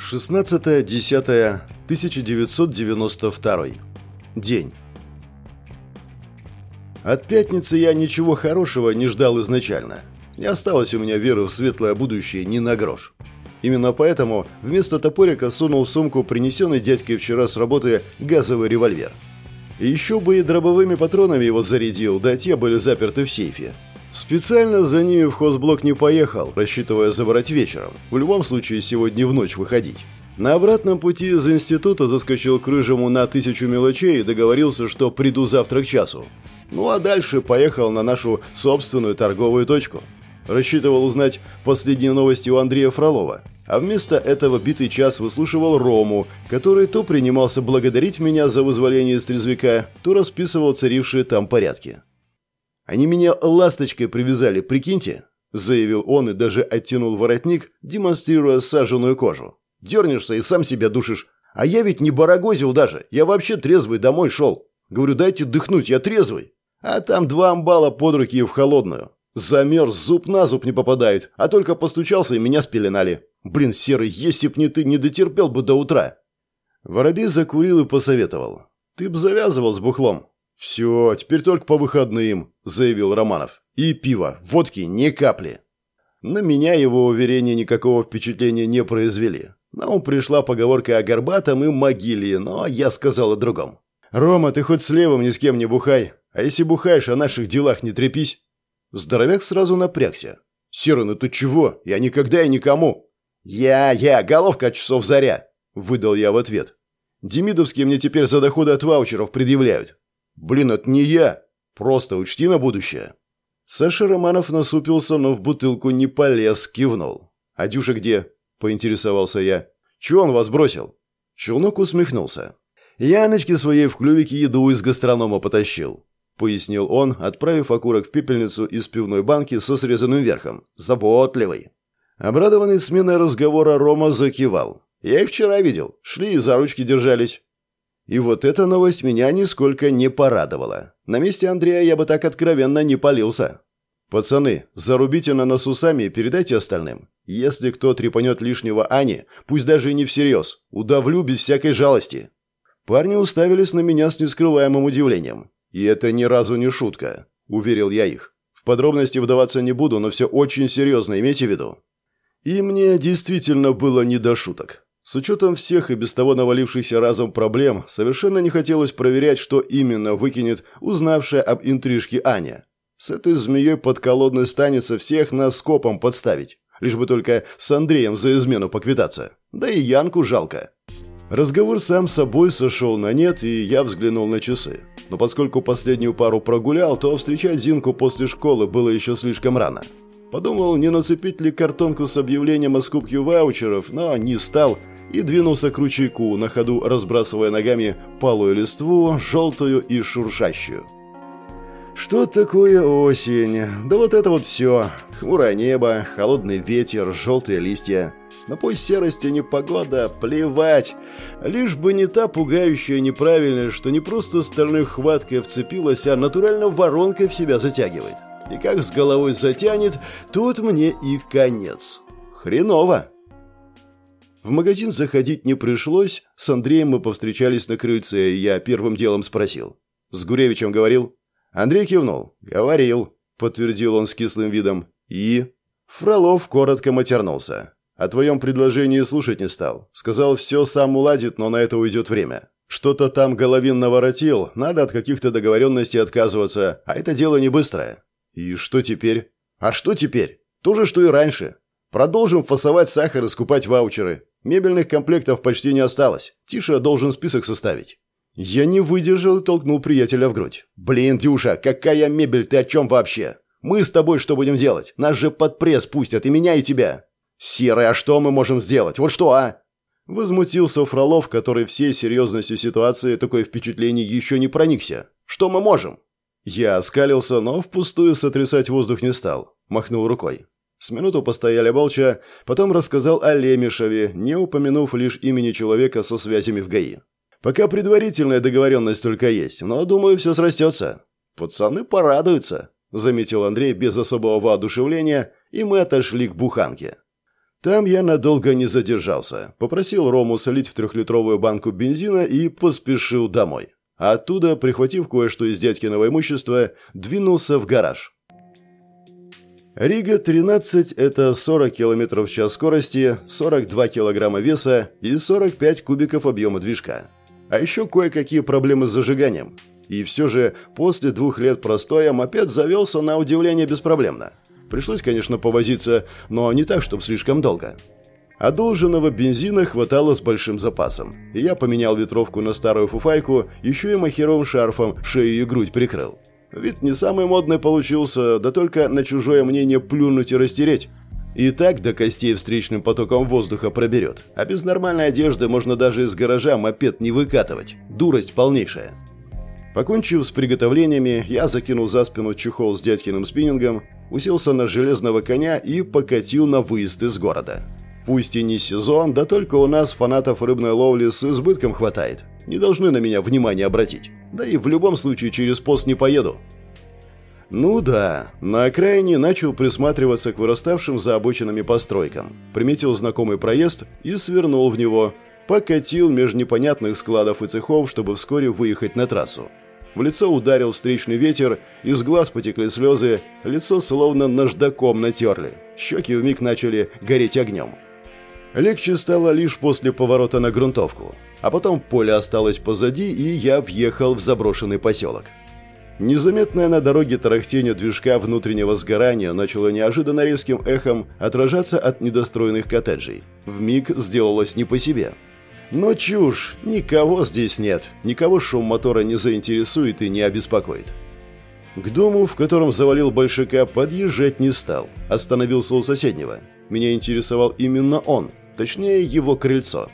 16.10.1992. День. От пятницы я ничего хорошего не ждал изначально. Не осталось у меня веры в светлое будущее ни на грош. Именно поэтому вместо топорика сунул в сумку принесенный дядькой вчера с работы газовый револьвер. Еще бы и дробовыми патронами его зарядил, да те были заперты в сейфе. Специально за ними в хозблок не поехал, рассчитывая забрать вечером. В любом случае сегодня в ночь выходить. На обратном пути из института заскочил к Рыжему на тысячу мелочей и договорился, что приду завтра к часу. Ну а дальше поехал на нашу собственную торговую точку. Рассчитывал узнать последние новости у Андрея Фролова, а вместо этого битый час выслушивал Рому, который то принимался благодарить меня за вызволение из трезвика, то расписывал царившие там порядки. «Они меня ласточкой привязали, прикиньте», – заявил он и даже оттянул воротник, демонстрируя саженную кожу. «Дернешься и сам себя душишь. А я ведь не барагозил даже, я вообще трезвый домой шел. Говорю, дайте дыхнуть, я трезвый. А там два амбала под руки и в холодную. Замерз, зуб на зуб не попадает, а только постучался и меня спеленали. Блин, Серый, если б не ты, не дотерпел бы до утра. Воробей закурил и посоветовал. Ты б завязывал с бухлом. Все, теперь только по выходным, заявил Романов. И пиво, водки ни капли. На меня его уверения никакого впечатления не произвели. На ум пришла поговорка о горбатом и могиле, но я сказал о другом. «Рома, ты хоть с левым ни с кем не бухай, а если бухаешь, о наших делах не трепись». Здоровяк сразу напрягся. «Серый, ну ты чего? Я никогда и никому!» «Я, я, головка от часов заря!» – выдал я в ответ. «Демидовские мне теперь за доходы от ваучеров предъявляют». «Блин, это не я! Просто учти на будущее!» Саша Романов насупился, но в бутылку не полез, кивнул. «А Дюша где?» – поинтересовался я. «Чего он вас бросил?» Челнок усмехнулся. «Яночке своей в клювике еду из гастронома потащил пояснил он, отправив окурок в пепельницу из пивной банки со срезанным верхом. Заботливый. Обрадованный сменой разговора Рома закивал. «Я их вчера видел. Шли и за ручки держались». И вот эта новость меня нисколько не порадовала. На месте Андрея я бы так откровенно не полился. «Пацаны, зарубите на носу сами и передайте остальным. Если кто трепанет лишнего Ани, пусть даже и не всерьез, удавлю без всякой жалости». Парни уставились на меня с нескрываемым удивлением. «И это ни разу не шутка», – уверил я их. «В подробности вдаваться не буду, но все очень серьезно, имейте в виду». И мне действительно было не до шуток. С учетом всех и без того навалившихся разом проблем, совершенно не хотелось проверять, что именно выкинет узнавшая об интрижке Аня. С этой змеей подколодной станется всех нас скопом подставить, лишь бы только с Андреем за измену поквитаться. Да и Янку жалко. Разговор сам собой сошел на нет, и я взглянул на часы. Но поскольку последнюю пару прогулял, то встречать Зинку после школы было еще слишком рано. Подумал, не нацепить ли картонку с объявлением о скупке ваучеров, но не стал и двинулся к ручейку, на ходу разбрасывая ногами палую листву, желтую и шуршащую. Что такое осень? Да вот это вот все. Хмурое небо, холодный ветер, желтые листья. Напой серости непогода, плевать. Лишь бы не та пугающая неправильная, что не просто стальной хваткой вцепилась, а натурально воронкой в себя затягивает. И как с головой затянет, тут мне и конец. Хреново. В магазин заходить не пришлось, с Андреем мы повстречались на крыльце, и я первым делом спросил. «С Гуревичем говорил?» Андрей кивнул. «Говорил», — подтвердил он с кислым видом. «И?» Фролов коротко матернулся. О твоем предложении слушать не стал. Сказал, все сам уладит, но на это уйдет время. Что-то там Головин наворотил, надо от каких-то договоренностей отказываться, а это дело не быстрое. И что теперь? А что теперь? То же, что и раньше. Продолжим фасовать сахар и скупать ваучеры. Мебельных комплектов почти не осталось. Тише должен список составить. Я не выдержал и толкнул приятеля в грудь. «Блин, Дюша, какая мебель, ты о чем вообще? Мы с тобой что будем делать? Нас же под пресс пустят, и меня, и тебя. «Серый, а что мы можем сделать? Вот что, а?» Возмутился Фролов, который всей серьезностью ситуации такое впечатление еще не проникся. «Что мы можем?» Я оскалился, но впустую сотрясать воздух не стал. Махнул рукой. С минуту постояли молча, потом рассказал о Лемешеве, не упомянув лишь имени человека со связями в ГАИ. Пока предварительная договоренность только есть, но, думаю, все срастется. Пацаны порадуются, заметил Андрей без особого воодушевления, и мы отошли к буханке. Там я надолго не задержался. Попросил Рому солить в трехлитровую банку бензина и поспешил домой. Оттуда, прихватив кое-что из дядькиного имущества, двинулся в гараж. Рига-13 – это 40 км в час скорости, 42 кг веса и 45 кубиков объема движка. А еще кое-какие проблемы с зажиганием. И все же, после двух лет простоя, мопед завелся на удивление беспроблемно. Пришлось, конечно, повозиться, но не так, чтобы слишком долго. Одолженного бензина хватало с большим запасом, и я поменял ветровку на старую фуфайку, еще и махеровым шарфом шею и грудь прикрыл. Вид не самый модный получился, да только на чужое мнение плюнуть и растереть. И так до костей встречным потоком воздуха проберет. А без нормальной одежды можно даже из гаража мопед не выкатывать. Дурость полнейшая. Покончив с приготовлениями, я закинул за спину чехол с дядькиным спиннингом, уселся на железного коня и покатил на выезд из города. Пусть и не сезон, да только у нас фанатов рыбной ловли с избытком хватает. Не должны на меня внимание обратить. Да и в любом случае через пост не поеду. Ну да, на окраине начал присматриваться к выраставшим за обочинами постройкам. Приметил знакомый проезд и свернул в него. Покатил между непонятных складов и цехов, чтобы вскоре выехать на трассу. В лицо ударил встречный ветер, из глаз потекли слезы, лицо словно наждаком натерли. Щеки вмиг начали гореть огнем. Легче стало лишь после поворота на грунтовку. А потом поле осталось позади, и я въехал в заброшенный поселок. Незаметное на дороге тарахтение движка внутреннего сгорания начало неожиданно резким эхом отражаться от недостроенных коттеджей. В миг сделалось не по себе. Но чушь, никого здесь нет, никого шум мотора не заинтересует и не обеспокоит. К дому, в котором завалил большака, подъезжать не стал. Остановился у соседнего. Меня интересовал именно он, точнее его крыльцо.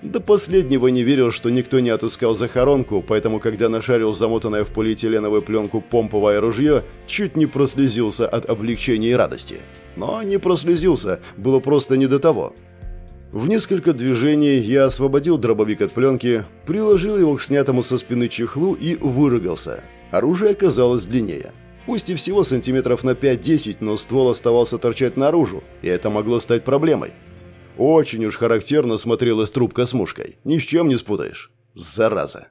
До последнего не верил, что никто не отыскал захоронку, поэтому, когда нашарил замотанное в полиэтиленовую пленку помповое ружье, чуть не прослезился от облегчения и радости. Но не прослезился, было просто не до того. В несколько движений я освободил дробовик от пленки, приложил его к снятому со спины чехлу и выругался. Оружие оказалось длиннее. Пусть и всего сантиметров на 5-10, но ствол оставался торчать наружу, и это могло стать проблемой. Очень уж характерно смотрелась трубка с мушкой. Ни с чем не спутаешь. Зараза.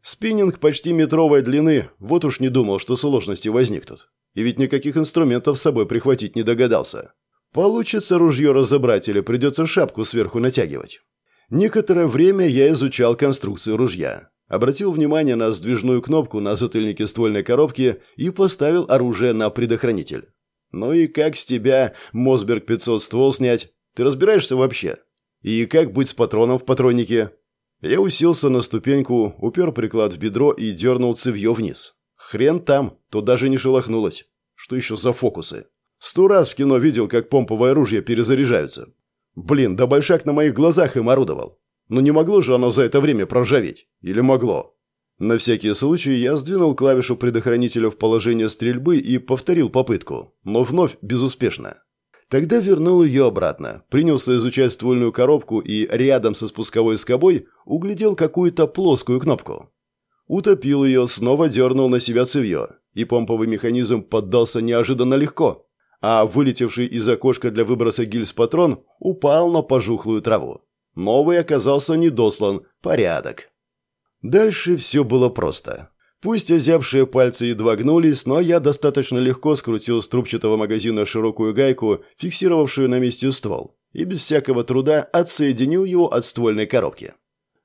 Спиннинг почти метровой длины, вот уж не думал, что сложности возникнут. И ведь никаких инструментов с собой прихватить не догадался. Получится ружье разобрать или придется шапку сверху натягивать. Некоторое время я изучал конструкцию ружья. Обратил внимание на сдвижную кнопку на затыльнике ствольной коробки и поставил оружие на предохранитель. Ну и как с тебя, Мосберг 500, ствол снять? Ты разбираешься вообще? И как быть с патроном в патроннике? Я уселся на ступеньку, упер приклад в бедро и дернул цевье вниз. Хрен там, то даже не шелохнулось. Что еще за фокусы? Сто раз в кино видел, как помповое оружие перезаряжаются. Блин, да большак на моих глазах им орудовал. Но не могло же оно за это время проржаветь. Или могло? На всякий случай я сдвинул клавишу предохранителя в положение стрельбы и повторил попытку, но вновь безуспешно. Тогда вернул ее обратно, принялся изучать ствольную коробку и рядом со спусковой скобой углядел какую-то плоскую кнопку. Утопил ее, снова дернул на себя цевье, и помповый механизм поддался неожиданно легко а вылетевший из окошка для выброса гильз-патрон упал на пожухлую траву. Новый оказался недослан. Порядок. Дальше все было просто. Пусть озябшие пальцы едва гнулись, но я достаточно легко скрутил с трубчатого магазина широкую гайку, фиксировавшую на месте ствол, и без всякого труда отсоединил его от ствольной коробки.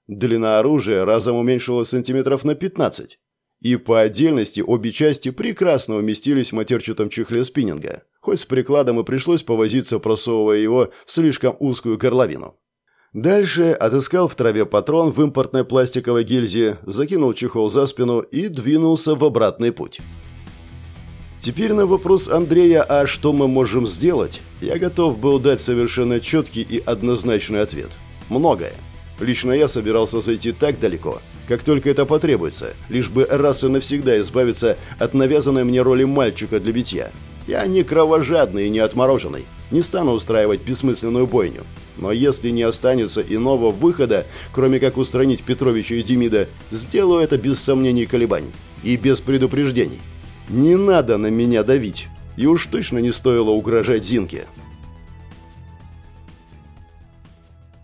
Длина оружия разом уменьшилась сантиметров на 15, и по отдельности обе части прекрасно уместились в матерчатом чехле спиннинга, хоть с прикладом и пришлось повозиться, просовывая его в слишком узкую горловину. Дальше отыскал в траве патрон в импортной пластиковой гильзе, закинул чехол за спину и двинулся в обратный путь. Теперь на вопрос Андрея «А что мы можем сделать?» я готов был дать совершенно четкий и однозначный ответ. Многое. Лично я собирался зайти так далеко, как только это потребуется, лишь бы раз и навсегда избавиться от навязанной мне роли мальчика для битья. Я не кровожадный и не отмороженный, не стану устраивать бессмысленную бойню. Но если не останется иного выхода, кроме как устранить Петровича и Демида, сделаю это без сомнений и колебаний. И без предупреждений. Не надо на меня давить. И уж точно не стоило угрожать Зинке.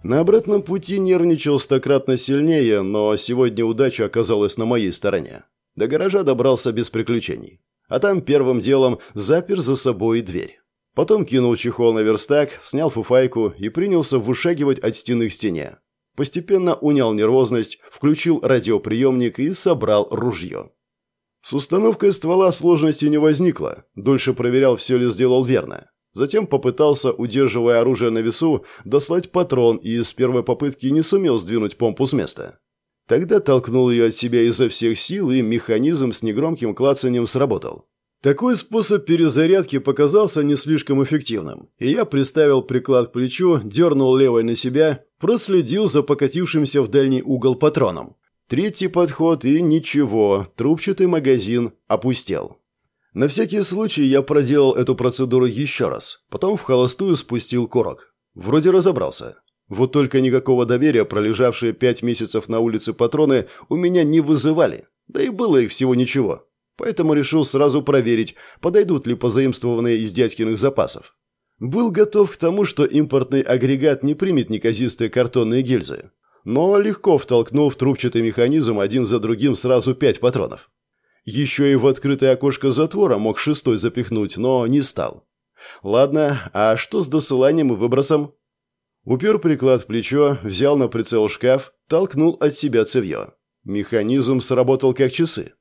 На обратном пути нервничал стократно сильнее, но сегодня удача оказалась на моей стороне. До гаража добрался без приключений. А там первым делом запер за собой дверь. Потом кинул чехол на верстак, снял фуфайку и принялся вышагивать от стены к стене. Постепенно унял нервозность, включил радиоприемник и собрал ружье. С установкой ствола сложности не возникло. Дольше проверял, все ли сделал верно. Затем попытался, удерживая оружие на весу, дослать патрон и с первой попытки не сумел сдвинуть помпу с места. Тогда толкнул ее от себя изо всех сил, и механизм с негромким клацанием сработал. Такой способ перезарядки показался не слишком эффективным, и я приставил приклад к плечу, дернул левой на себя, проследил за покатившимся в дальний угол патроном. Третий подход и ничего, трубчатый магазин опустел. На всякий случай я проделал эту процедуру еще раз, потом в холостую спустил курок. Вроде разобрался. Вот только никакого доверия пролежавшие пять месяцев на улице патроны у меня не вызывали, да и было их всего ничего поэтому решил сразу проверить, подойдут ли позаимствованные из дядькиных запасов. Был готов к тому, что импортный агрегат не примет неказистые картонные гильзы, но легко втолкнул в трубчатый механизм один за другим сразу пять патронов. Еще и в открытое окошко затвора мог шестой запихнуть, но не стал. Ладно, а что с досыланием и выбросом? Упер приклад в плечо, взял на прицел шкаф, толкнул от себя цевье. Механизм сработал как часы.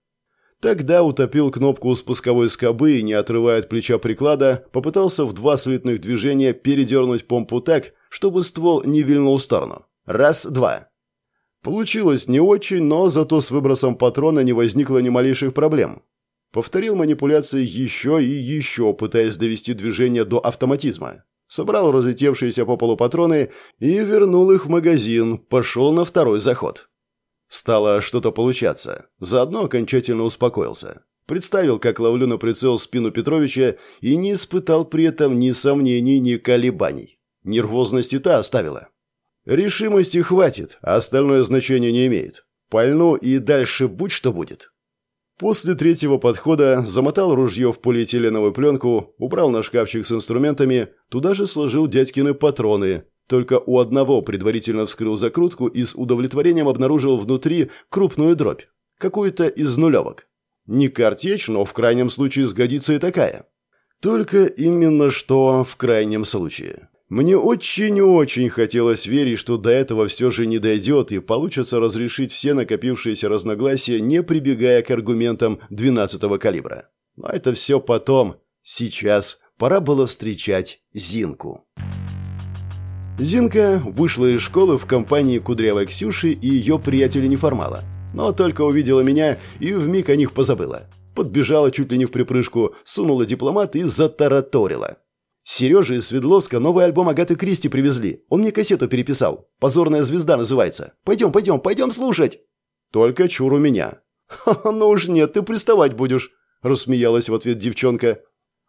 Тогда утопил кнопку у спусковой скобы и, не отрывая от плеча приклада, попытался в два слитных движения передернуть помпу так, чтобы ствол не вильнул в сторону. Раз-два. Получилось не очень, но зато с выбросом патрона не возникло ни малейших проблем. Повторил манипуляции еще и еще, пытаясь довести движение до автоматизма. Собрал разлетевшиеся по полу патроны и вернул их в магазин, пошел на второй заход. Стало что-то получаться. Заодно окончательно успокоился. Представил, как ловлю на прицел спину Петровича и не испытал при этом ни сомнений, ни колебаний. Нервозности-то оставила. Решимости хватит, а остальное значение не имеет. Пальну и дальше будь что будет. После третьего подхода замотал ружье в полиэтиленовую пленку, убрал на шкафчик с инструментами, туда же сложил дядькины патроны, только у одного предварительно вскрыл закрутку и с удовлетворением обнаружил внутри крупную дробь. Какую-то из нулевок. Не картечь, но в крайнем случае сгодится и такая. Только именно что в крайнем случае. Мне очень-очень хотелось верить, что до этого все же не дойдет и получится разрешить все накопившиеся разногласия, не прибегая к аргументам 12-го калибра. Но это все потом. Сейчас пора было встречать Зинку. Зинка вышла из школы в компании кудрявой Ксюши и ее приятеля Неформала. Но только увидела меня и вмиг о них позабыла. Подбежала чуть ли не в припрыжку, сунула дипломат и затараторила. Сережа из Свердловска новый альбом Агаты Кристи привезли. Он мне кассету переписал. «Позорная звезда» называется. Пойдем, пойдем, пойдем слушать. Только чур у меня. «Ха-ха, ну уж нет, ты приставать будешь», – рассмеялась в ответ девчонка.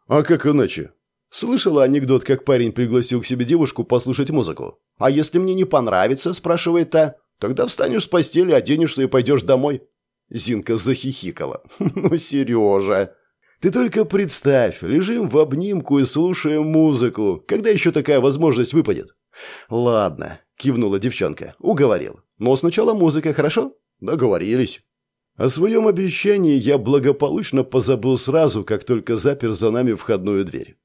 «А как иначе? Слышала анекдот, как парень пригласил к себе девушку послушать музыку. «А если мне не понравится?» – спрашивает та. «Тогда встанешь с постели, оденешься и пойдешь домой». Зинка захихикала. «Ну, Сережа!» «Ты только представь, лежим в обнимку и слушаем музыку. Когда еще такая возможность выпадет?» «Ладно», – кивнула девчонка. «Уговорил. Но сначала музыка, хорошо?» «Договорились». О своем обещании я благополучно позабыл сразу, как только запер за нами входную дверь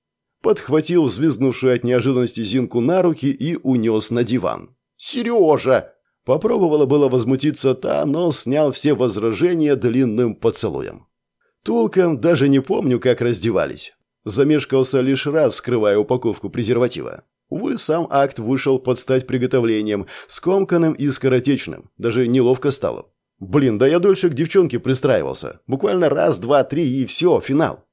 подхватил взвизгнувшую от неожиданности Зинку на руки и унес на диван. «Сережа!» Попробовала было возмутиться та, но снял все возражения длинным поцелуем. Толком даже не помню, как раздевались. Замешкался лишь раз, скрывая упаковку презерватива. Увы, сам акт вышел под стать приготовлением, скомканным и скоротечным. Даже неловко стало. Блин, да я дольше к девчонке пристраивался. Буквально раз, два, три и все, финал.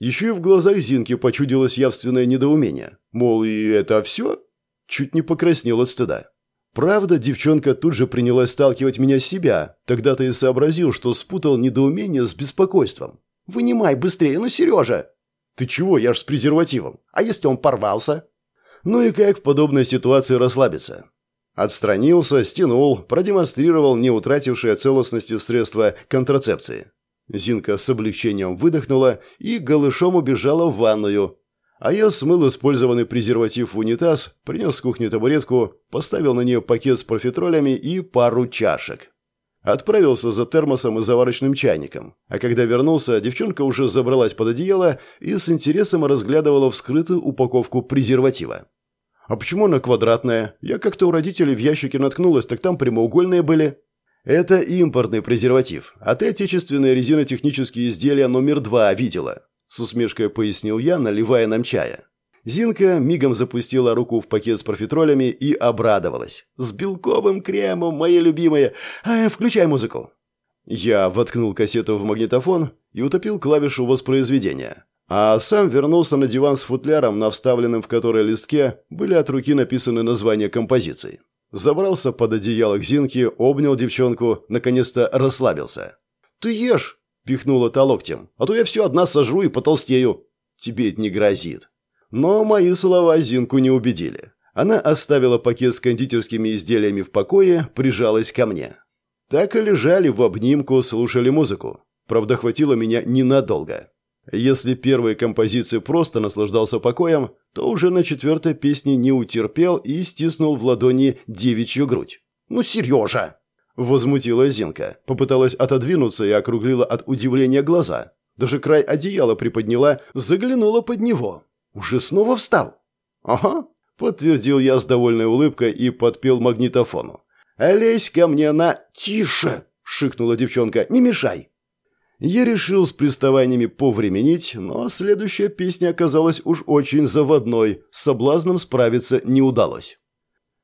Еще и в глазах Зинки почудилось явственное недоумение. Мол, и это все? Чуть не покраснел от стыда. Правда, девчонка тут же принялась сталкивать меня с себя. Тогда-то и сообразил, что спутал недоумение с беспокойством. «Вынимай быстрее, ну, Сережа!» «Ты чего? Я ж с презервативом. А если он порвался?» Ну и как в подобной ситуации расслабиться? Отстранился, стянул, продемонстрировал не утратившее целостности средства контрацепции. Зинка с облегчением выдохнула и голышом убежала в ванную. А я смыл использованный презерватив в унитаз, принес с кухни табуретку, поставил на нее пакет с профитролями и пару чашек. Отправился за термосом и заварочным чайником. А когда вернулся, девчонка уже забралась под одеяло и с интересом разглядывала вскрытую упаковку презерватива. «А почему она квадратная? Я как-то у родителей в ящике наткнулась, так там прямоугольные были». «Это импортный презерватив, а ты отечественные резинотехнические изделия номер два видела», с усмешкой пояснил я, наливая нам чая. Зинка мигом запустила руку в пакет с профитролями и обрадовалась. «С белковым кремом, мои любимые! А, включай музыку!» Я воткнул кассету в магнитофон и утопил клавишу воспроизведения. А сам вернулся на диван с футляром, на вставленном в который листке были от руки написаны названия композиций. Забрался под одеяло к Зинке, обнял девчонку, наконец-то расслабился. «Ты ешь!» – пихнула та локтем. «А то я все одна сожру и потолстею». «Тебе это не грозит», но мои слова Зинку не убедили. Она оставила пакет с кондитерскими изделиями в покое, прижалась ко мне. Так и лежали в обнимку, слушали музыку. Правда, хватило меня ненадолго. Если первой композицией просто наслаждался покоем, то уже на четвертой песне не утерпел и стиснул в ладони девичью грудь. «Ну, Сережа!» Возмутила Зинка. Попыталась отодвинуться и округлила от удивления глаза. Даже край одеяла приподняла, заглянула под него. «Уже снова встал?» «Ага», — подтвердил я с довольной улыбкой и подпел магнитофону. «Лезь ко мне на...» «Тише!» — шикнула девчонка. «Не мешай!» Я решил с приставаниями повременить, но следующая песня оказалась уж очень заводной, с соблазном справиться не удалось.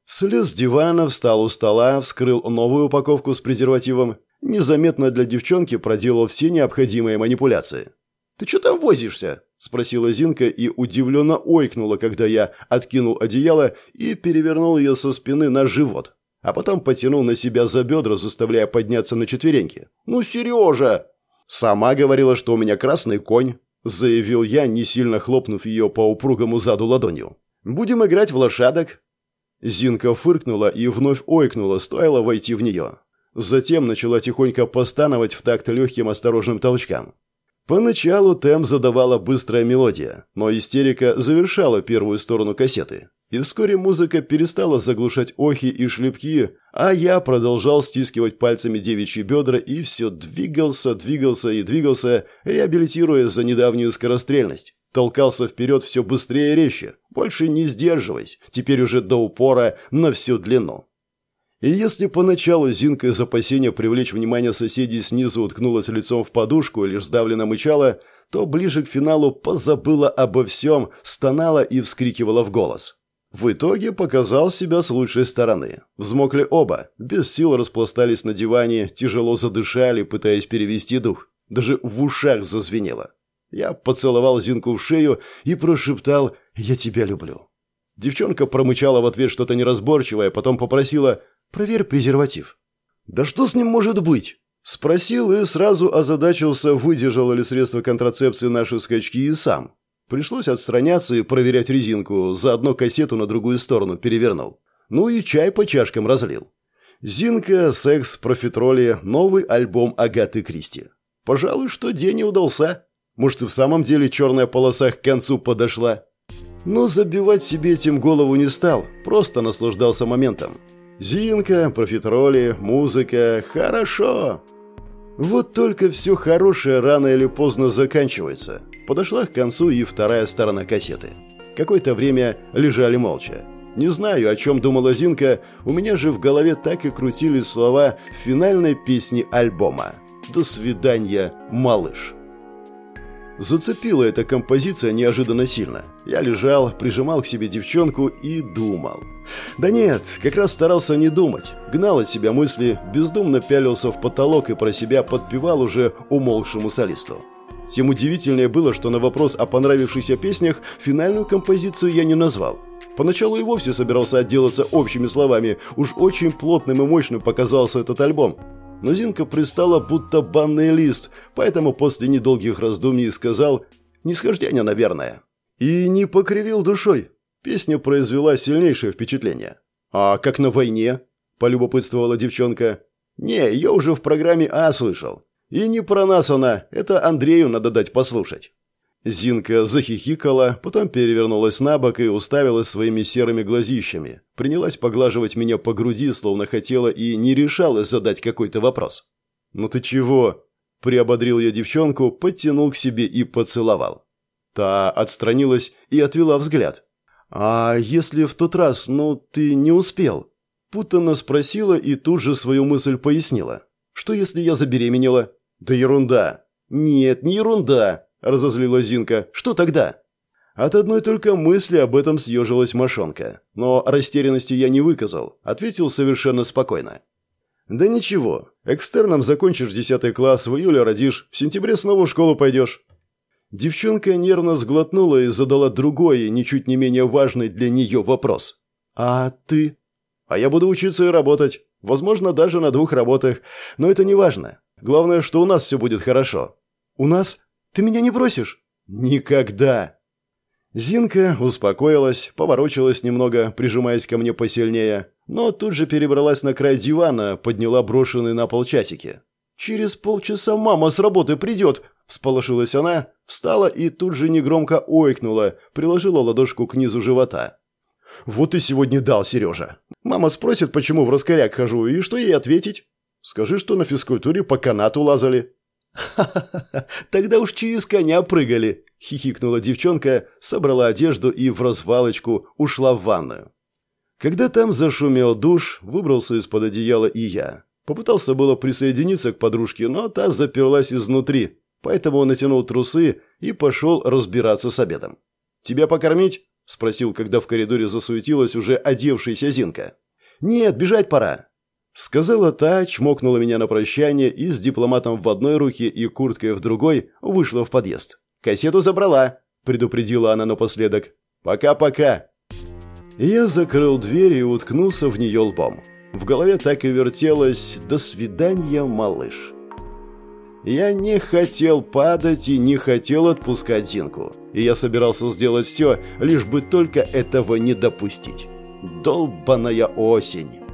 Слез с дивана, встал у стола, вскрыл новую упаковку с презервативом, незаметно для девчонки проделал все необходимые манипуляции. «Ты что там возишься?» – спросила Зинка и удивленно ойкнула, когда я откинул одеяло и перевернул ее со спины на живот, а потом потянул на себя за бедра, заставляя подняться на четвереньки. «Ну, Сережа!» «Сама говорила, что у меня красный конь», – заявил я, не сильно хлопнув ее по упругому заду ладонью. «Будем играть в лошадок». Зинка фыркнула и вновь ойкнула, стоило войти в нее. Затем начала тихонько постановать в такт легким осторожным толчкам. Поначалу темп задавала быстрая мелодия, но истерика завершала первую сторону кассеты. И вскоре музыка перестала заглушать охи и шлепки, а я продолжал стискивать пальцами девичьи бедра и все двигался, двигался и двигался, реабилитируя за недавнюю скорострельность. Толкался вперед все быстрее и резче, больше не сдерживаясь, теперь уже до упора на всю длину. И если поначалу Зинка из опасения привлечь внимание соседей снизу уткнулась лицом в подушку и лишь сдавленно мычала, то ближе к финалу позабыла обо всем, стонала и вскрикивала в голос. В итоге показал себя с лучшей стороны. Взмокли оба, без сил распластались на диване, тяжело задышали, пытаясь перевести дух. Даже в ушах зазвенело. Я поцеловал Зинку в шею и прошептал «Я тебя люблю». Девчонка промычала в ответ что-то неразборчивое, потом попросила Проверь презерватив». «Да что с ним может быть?» Спросил и сразу озадачился, выдержало ли средство контрацепции наши скачки и сам. Пришлось отстраняться и проверять резинку, заодно кассету на другую сторону перевернул. Ну и чай по чашкам разлил. «Зинка, секс, профитроли, новый альбом Агаты Кристи». Пожалуй, что день не удался. Может, и в самом деле черная полоса к концу подошла. Но забивать себе этим голову не стал, просто наслаждался моментом. Зинка, профитроли, музыка. Хорошо. Вот только все хорошее рано или поздно заканчивается. Подошла к концу и вторая сторона кассеты. Какое-то время лежали молча. Не знаю, о чем думала Зинка, у меня же в голове так и крутились слова финальной песни альбома. «До свидания, малыш». Зацепила эта композиция неожиданно сильно. Я лежал, прижимал к себе девчонку и думал. Да нет, как раз старался не думать. Гнал от себя мысли, бездумно пялился в потолок и про себя подпевал уже умолкшему солисту. Тем удивительнее было, что на вопрос о понравившихся песнях финальную композицию я не назвал. Поначалу и вовсе собирался отделаться общими словами, уж очень плотным и мощным показался этот альбом. Но Зинка пристала, будто банный лист, поэтому после недолгих раздумий сказал «Нисхождение, наверное». И не покривил душой. Песня произвела сильнейшее впечатление. «А как на войне?» – полюбопытствовала девчонка. «Не, ее уже в программе А слышал. И не про нас она, это Андрею надо дать послушать». Зинка захихикала, потом перевернулась на бок и уставилась своими серыми глазищами. Принялась поглаживать меня по груди, словно хотела и не решалась задать какой-то вопрос. «Ну ты чего?» – приободрил я девчонку, подтянул к себе и поцеловал. Та отстранилась и отвела взгляд. «А если в тот раз, ну, ты не успел?» Путанно спросила и тут же свою мысль пояснила. «Что если я забеременела?» «Да ерунда!» «Нет, не ерунда!» – разозлилась Зинка. «Что тогда?» От одной только мысли об этом съежилась мошонка. Но растерянности я не выказал, ответил совершенно спокойно. «Да ничего, экстерном закончишь десятый класс, в июле родишь, в сентябре снова в школу пойдешь». Девчонка нервно сглотнула и задала другой, ничуть не менее важный для нее вопрос. «А ты?» «А я буду учиться и работать. Возможно, даже на двух работах. Но это не важно. Главное, что у нас все будет хорошо». «У нас?» Ты меня не бросишь?» «Никогда!» Зинка успокоилась, поворочилась немного, прижимаясь ко мне посильнее, но тут же перебралась на край дивана, подняла брошенные на пол часики. «Через полчаса мама с работы придет!» – всполошилась она, встала и тут же негромко ойкнула, приложила ладошку к низу живота. «Вот и сегодня дал, Сережа. Мама спросит, почему в раскоряк хожу, и что ей ответить? Скажи, что на физкультуре по канату лазали». «Ха-ха-ха, тогда уж через коня прыгали!» – хихикнула девчонка, собрала одежду и в развалочку ушла в ванную. Когда там зашумел душ, выбрался из-под одеяла и я. Попытался было присоединиться к подружке, но та заперлась изнутри, поэтому он натянул трусы и пошел разбираться с обедом. «Тебя покормить?» – спросил, когда в коридоре засуетилась уже одевшаяся Зинка. «Нет, бежать пора. Сказала та, чмокнула меня на прощание и с дипломатом в одной руке и курткой в другой вышла в подъезд. «Кассету забрала», – предупредила она напоследок. «Пока-пока». Я закрыл дверь и уткнулся в нее лбом. В голове так и вертелось «До свидания, малыш». Я не хотел падать и не хотел отпускать Зинку. И я собирался сделать все, лишь бы только этого не допустить. Долбаная осень.